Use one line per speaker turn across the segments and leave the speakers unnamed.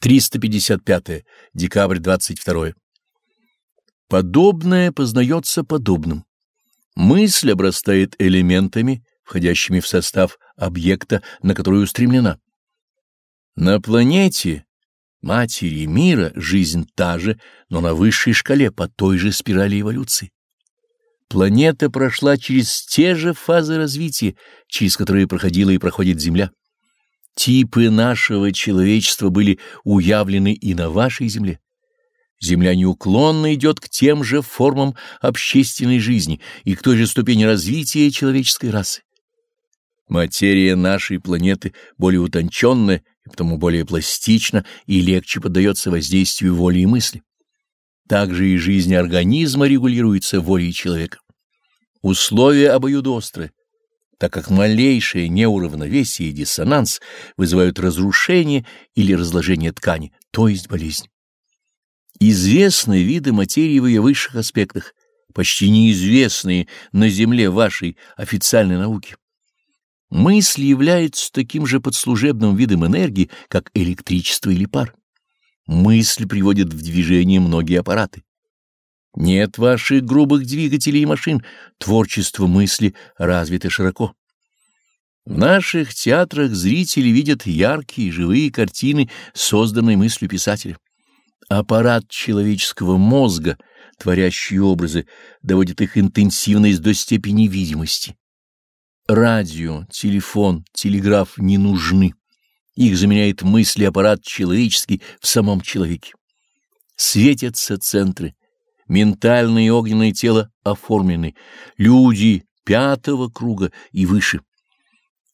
355. Декабрь 22. Подобное познается подобным. Мысль обрастает элементами, входящими в состав объекта, на который устремлена. На планете, матери мира, жизнь та же, но на высшей шкале, по той же спирали эволюции. Планета прошла через те же фазы развития, через которые проходила и проходит Земля. Типы нашего человечества были уявлены и на вашей земле. Земля неуклонно идет к тем же формам общественной жизни и к той же ступени развития человеческой расы. Материя нашей планеты более утонченная и потому более пластична и легче поддается воздействию воли и мысли. Также и жизнь организма регулируется волей человека. Условия обоюдоострые так как малейшее неуравновесие и диссонанс вызывают разрушение или разложение ткани, то есть болезнь. Известны виды материи в ее высших аспектах, почти неизвестные на Земле вашей официальной науки. Мысль является таким же подслужебным видом энергии, как электричество или пар. Мысль приводит в движение многие аппараты. Нет ваших грубых двигателей и машин, творчество мысли развито широко. В наших театрах зрители видят яркие живые картины, созданные мыслью писателя. Аппарат человеческого мозга, творящий образы, доводит их интенсивность до степени видимости. Радио, телефон, телеграф не нужны. Их заменяет мысли аппарат человеческий в самом человеке. Светятся центры, ментальное и огненное тело оформлены, люди пятого круга и выше.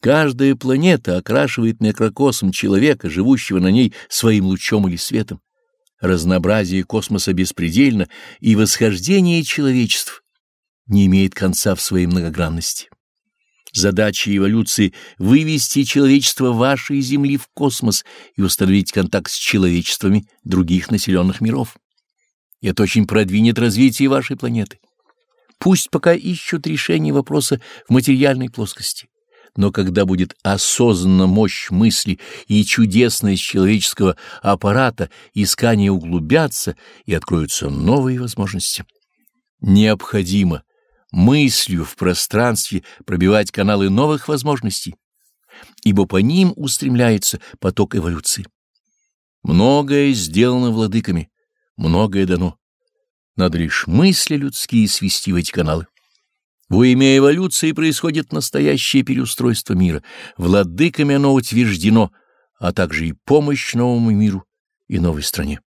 Каждая планета окрашивает микрокосм человека, живущего на ней, своим лучом или светом. Разнообразие космоса беспредельно, и восхождение человечеств не имеет конца в своей многогранности. Задача эволюции — вывести человечество вашей Земли в космос и установить контакт с человечествами других населенных миров и это очень продвинет развитие вашей планеты. Пусть пока ищут решение вопроса в материальной плоскости, но когда будет осознанна мощь мысли и чудесность человеческого аппарата, искания углубятся и откроются новые возможности. Необходимо мыслью в пространстве пробивать каналы новых возможностей, ибо по ним устремляется поток эволюции. Многое сделано владыками, многое дано. Надо лишь мысли людские свести в эти каналы. Во имя эволюции происходит настоящее переустройство мира. Владыками оно утверждено, а также и помощь новому миру и новой стране.